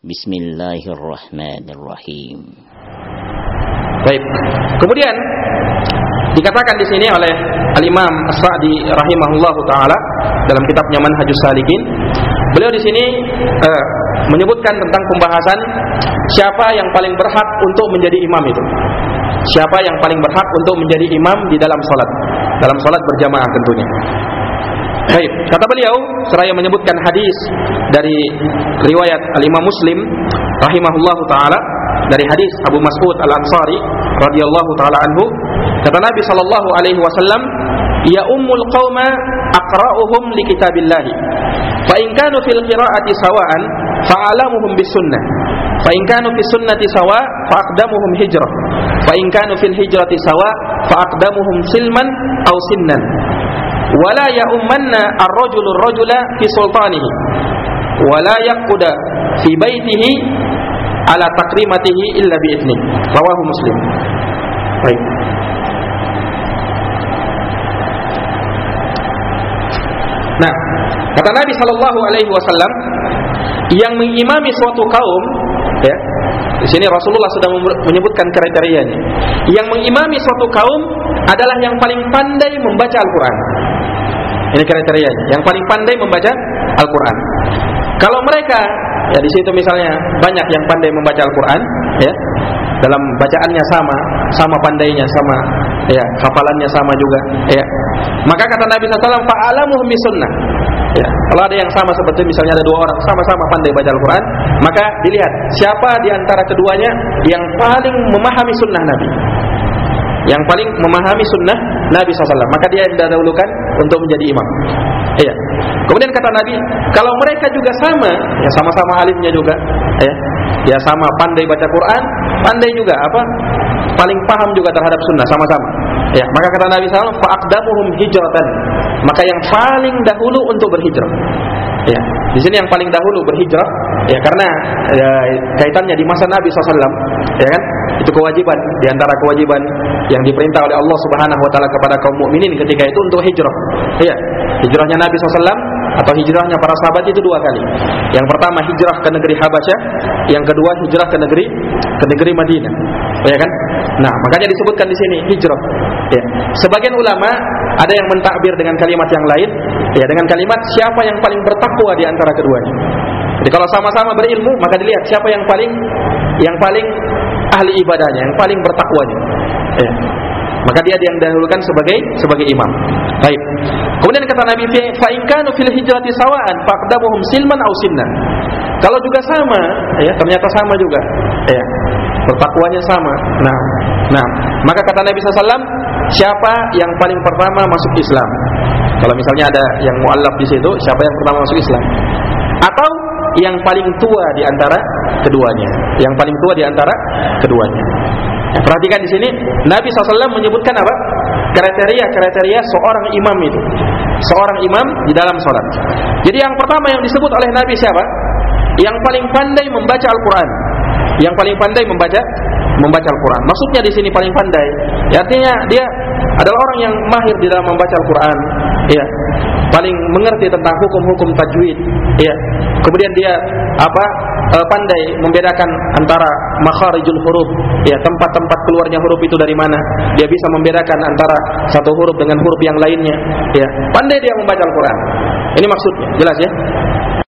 Bismillahirrahmanirrahim. Baik. Kemudian dikatakan di sini oleh Al-Imam As-Sa'di rahimahullah taala dalam kitabnya Manhajus Salikin, beliau di sini uh, menyebutkan tentang pembahasan siapa yang paling berhak untuk menjadi imam itu. Siapa yang paling berhak untuk menjadi imam di dalam salat? Dalam salat berjamaah tentunya. Baik, kata beliau seraya menyebutkan hadis dari riwayat Al-Imam Muslim rahimahullahu taala dari hadis Abu Mas'ud Al-Ansari radhiyallahu taala anhu. Kata Nabi sallallahu alaihi wasallam ya ummul qauma aqra'uhum li kitabillah fa in kanu fil qira'ati sawa'an fa alamuhum bis sunnah fa in kanu fi sunnati sawa fa aqdamuhum hijrah. Fa in kanu fil hijrati sawa fa aqdamuhum silman aw sinnan wala ya'ummanna ar-rajulu ar-rajula fi sultanihi wala yaquda fi baitihi ala takrimatihi illa bi idni rawahu muslim baik Nah, kata Nabi Shallallahu Alaihi Wasallam yang mengimami suatu kaum, ya, di sini Rasulullah sedang menyebutkan kriterianya. Yang mengimami suatu kaum adalah yang paling pandai membaca Al-Quran. Ini kriterianya. Yang paling pandai membaca Al-Quran. Kalau mereka, ya di situ misalnya banyak yang pandai membaca Al-Quran, ya, dalam bacaannya sama, sama pandainya, sama ya hafalannya sama juga, ya. Maka kata Nabi SAW, fa'alamuhum sunnah. Ya, kalau ada yang sama seperti misalnya ada dua orang sama-sama pandai baca Al-Quran, maka dilihat siapa di antara keduanya yang paling memahami sunnah Nabi. Yang paling memahami sunnah Nabi SAW maka dia yang didahulukan untuk menjadi imam. Iya. Kemudian kata Nabi kalau mereka juga sama ya sama-sama alimnya juga ya ya sama pandai baca Quran pandai juga apa? Paling paham juga terhadap sunnah sama-sama. Ya maka kata Nabi SAW faakdamuhum hijratan maka yang paling dahulu untuk berhijrah ya di sini yang paling dahulu berhijrah ya karena ya, kaitannya di masa Nabi SAW ya kan itu kewajiban di antara kewajiban yang diperintah oleh Allah Subhanahu wa taala kepada kaum mukminin ketika itu untuk hijrah. Iya, hijrahnya Nabi SAW atau hijrahnya para sahabat itu dua kali. Yang pertama hijrah ke negeri Habasyah, yang kedua hijrah ke negeri ke negeri Madinah. Ya kan? Nah, makanya disebutkan di sini hijrah. Ya. Sebagian ulama ada yang mentakbir dengan kalimat yang lain, ya dengan kalimat siapa yang paling bertakwa di antara keduanya. Jadi kalau sama-sama berilmu, maka dilihat siapa yang paling yang paling ahli ibadahnya, yang paling bertakwanya. Ya. Maka dia yang sebagai sebagai imam. Baik. Kemudian kata Nabi, "Fa in kanu fil hijrati sawa'an faqdamuhum silman aw sinnan." Kalau juga sama, ya ternyata sama juga. Ya. Bertakwanya sama. Nah, nah, maka kata Nabi SAW, siapa yang paling pertama masuk Islam? Kalau misalnya ada yang mualaf di situ, siapa yang pertama masuk Islam? Atau yang paling tua di antara keduanya. Yang paling tua di antara keduanya. Ya, perhatikan di sini Nabi SAW menyebutkan apa? Kriteria-kriteria seorang imam itu. Seorang imam di dalam sholat. Jadi yang pertama yang disebut oleh Nabi siapa? Yang paling pandai membaca Al-Quran. Yang paling pandai membaca membaca Al-Quran. Maksudnya di sini paling pandai. Ya, artinya dia adalah orang yang mahir di dalam membaca Al-Quran. Ya, paling mengerti tentang hukum-hukum tajwid. Ya, kemudian dia apa e, pandai membedakan antara makharijul huruf, ya tempat-tempat keluarnya huruf itu dari mana. Dia bisa membedakan antara satu huruf dengan huruf yang lainnya. Ya, pandai dia membaca Al-Quran. Ini maksudnya, jelas ya.